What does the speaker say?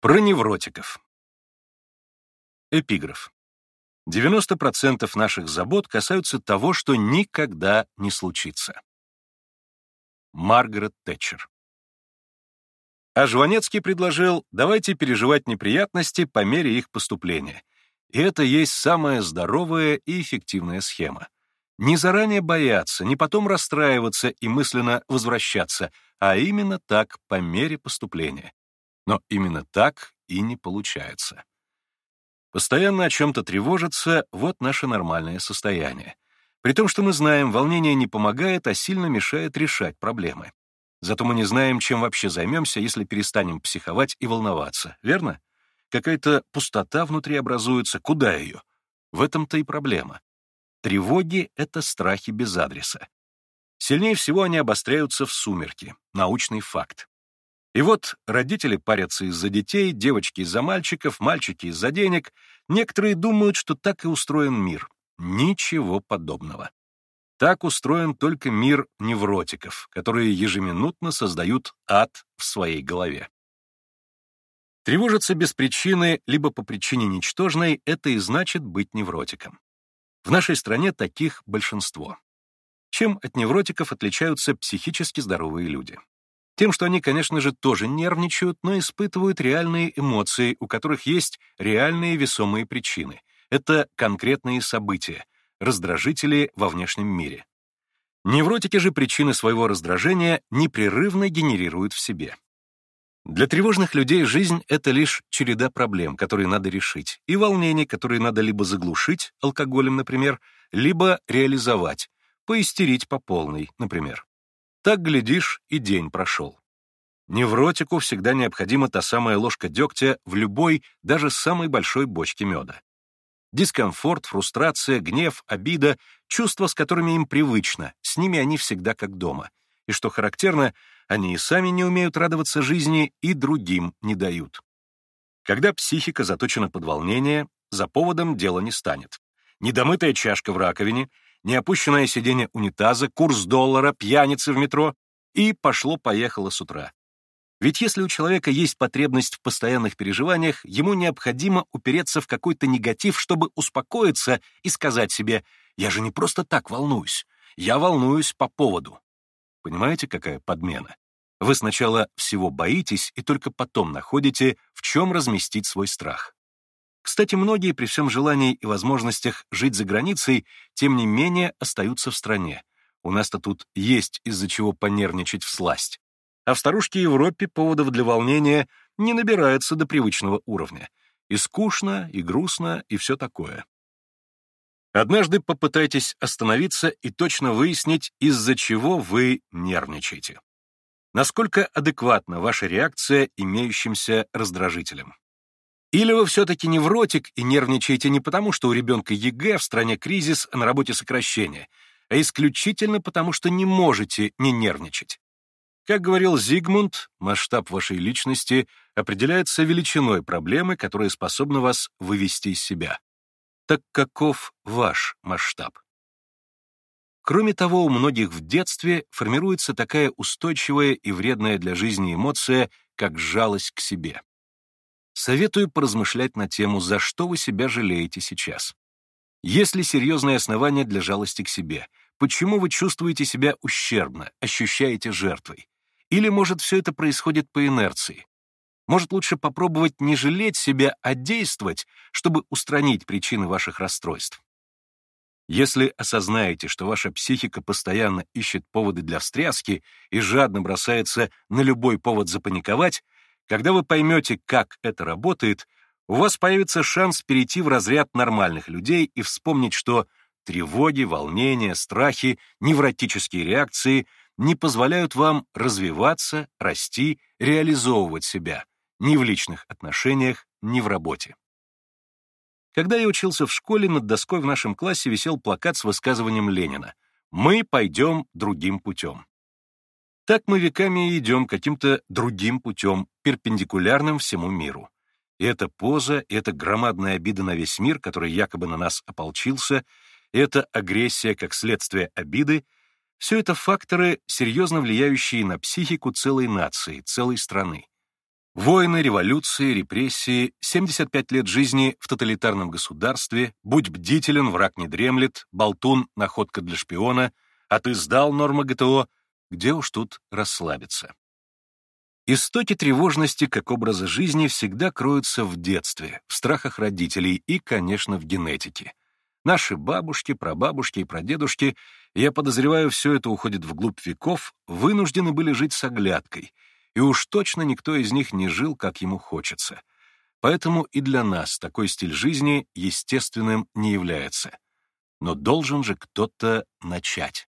Про невротиков. Эпиграф. 90% наших забот касаются того, что никогда не случится. Маргарет Тэтчер. А Жванецкий предложил, давайте переживать неприятности по мере их поступления. И это есть самая здоровая и эффективная схема. Не заранее бояться, не потом расстраиваться и мысленно возвращаться, а именно так по мере поступления. Но именно так и не получается. Постоянно о чем-то тревожиться — вот наше нормальное состояние. При том, что мы знаем, волнение не помогает, а сильно мешает решать проблемы. Зато мы не знаем, чем вообще займемся, если перестанем психовать и волноваться, верно? Какая-то пустота внутри образуется, куда ее? В этом-то и проблема. Тревоги — это страхи без адреса. Сильнее всего они обостряются в сумерки, научный факт. И вот родители парятся из-за детей, девочки из-за мальчиков, мальчики из-за денег. Некоторые думают, что так и устроен мир. Ничего подобного. Так устроен только мир невротиков, которые ежеминутно создают ад в своей голове. Тревожиться без причины, либо по причине ничтожной, это и значит быть невротиком. В нашей стране таких большинство. Чем от невротиков отличаются психически здоровые люди? Тем, что они, конечно же, тоже нервничают, но испытывают реальные эмоции, у которых есть реальные весомые причины. Это конкретные события, раздражители во внешнем мире. Невротики же причины своего раздражения непрерывно генерируют в себе. Для тревожных людей жизнь — это лишь череда проблем, которые надо решить, и волнений, которые надо либо заглушить, алкоголем, например, либо реализовать, поистерить по полной, например. Так, глядишь, и день прошел. Невротику всегда необходима та самая ложка дегтя в любой, даже самой большой бочке меда. Дискомфорт, фрустрация, гнев, обида — чувства, с которыми им привычно, с ними они всегда как дома. И что характерно, они и сами не умеют радоваться жизни, и другим не дают. Когда психика заточена под волнение, за поводом дело не станет. Недомытая чашка в раковине, неопущенное сиденье унитаза, курс доллара, пьяницы в метро, и пошло-поехало с утра. Ведь если у человека есть потребность в постоянных переживаниях, ему необходимо упереться в какой-то негатив, чтобы успокоиться и сказать себе «я же не просто так волнуюсь, я волнуюсь по поводу». Понимаете, какая подмена? Вы сначала всего боитесь и только потом находите, в чем разместить свой страх. Кстати, многие при всем желании и возможностях жить за границей, тем не менее остаются в стране. У нас-то тут есть из-за чего понервничать в сласть. А в старушке Европе поводов для волнения не набирается до привычного уровня. И скучно, и грустно, и все такое. Однажды попытайтесь остановиться и точно выяснить, из-за чего вы нервничаете. Насколько адекватна ваша реакция имеющимся раздражителям. Или вы все-таки невротик и нервничаете не потому, что у ребенка ЕГЭ, в стране кризис, на работе сокращение, а исключительно потому, что не можете не нервничать. Как говорил Зигмунд, масштаб вашей личности определяется величиной проблемы, которая способна вас вывести из себя. Так каков ваш масштаб? Кроме того, у многих в детстве формируется такая устойчивая и вредная для жизни эмоция, как жалость к себе. Советую поразмышлять на тему, за что вы себя жалеете сейчас. Есть ли серьезные основания для жалости к себе? Почему вы чувствуете себя ущербно, ощущаете жертвой? Или, может, все это происходит по инерции? Может, лучше попробовать не жалеть себя, а действовать, чтобы устранить причины ваших расстройств? Если осознаете, что ваша психика постоянно ищет поводы для встряски и жадно бросается на любой повод запаниковать, когда вы поймете, как это работает, у вас появится шанс перейти в разряд нормальных людей и вспомнить, что тревоги, волнения, страхи, невротические реакции не позволяют вам развиваться, расти, реализовывать себя ни в личных отношениях, ни в работе. Когда я учился в школе, над доской в нашем классе висел плакат с высказыванием Ленина «Мы пойдем другим путем». Так мы веками идем каким-то другим путем, перпендикулярным всему миру. И эта поза, и эта громадная обида на весь мир, который якобы на нас ополчился, и эта агрессия как следствие обиды — все это факторы, серьезно влияющие на психику целой нации, целой страны. Войны, революции, репрессии, 75 лет жизни в тоталитарном государстве, будь бдителен, враг не дремлет, болтун, находка для шпиона, а ты сдал нормы ГТО, где уж тут расслабиться. Истоки тревожности как образа жизни всегда кроются в детстве, в страхах родителей и, конечно, в генетике. Наши бабушки, прабабушки и прадедушки, я подозреваю, все это уходит вглубь веков, вынуждены были жить с оглядкой, и уж точно никто из них не жил, как ему хочется. Поэтому и для нас такой стиль жизни естественным не является. Но должен же кто-то начать.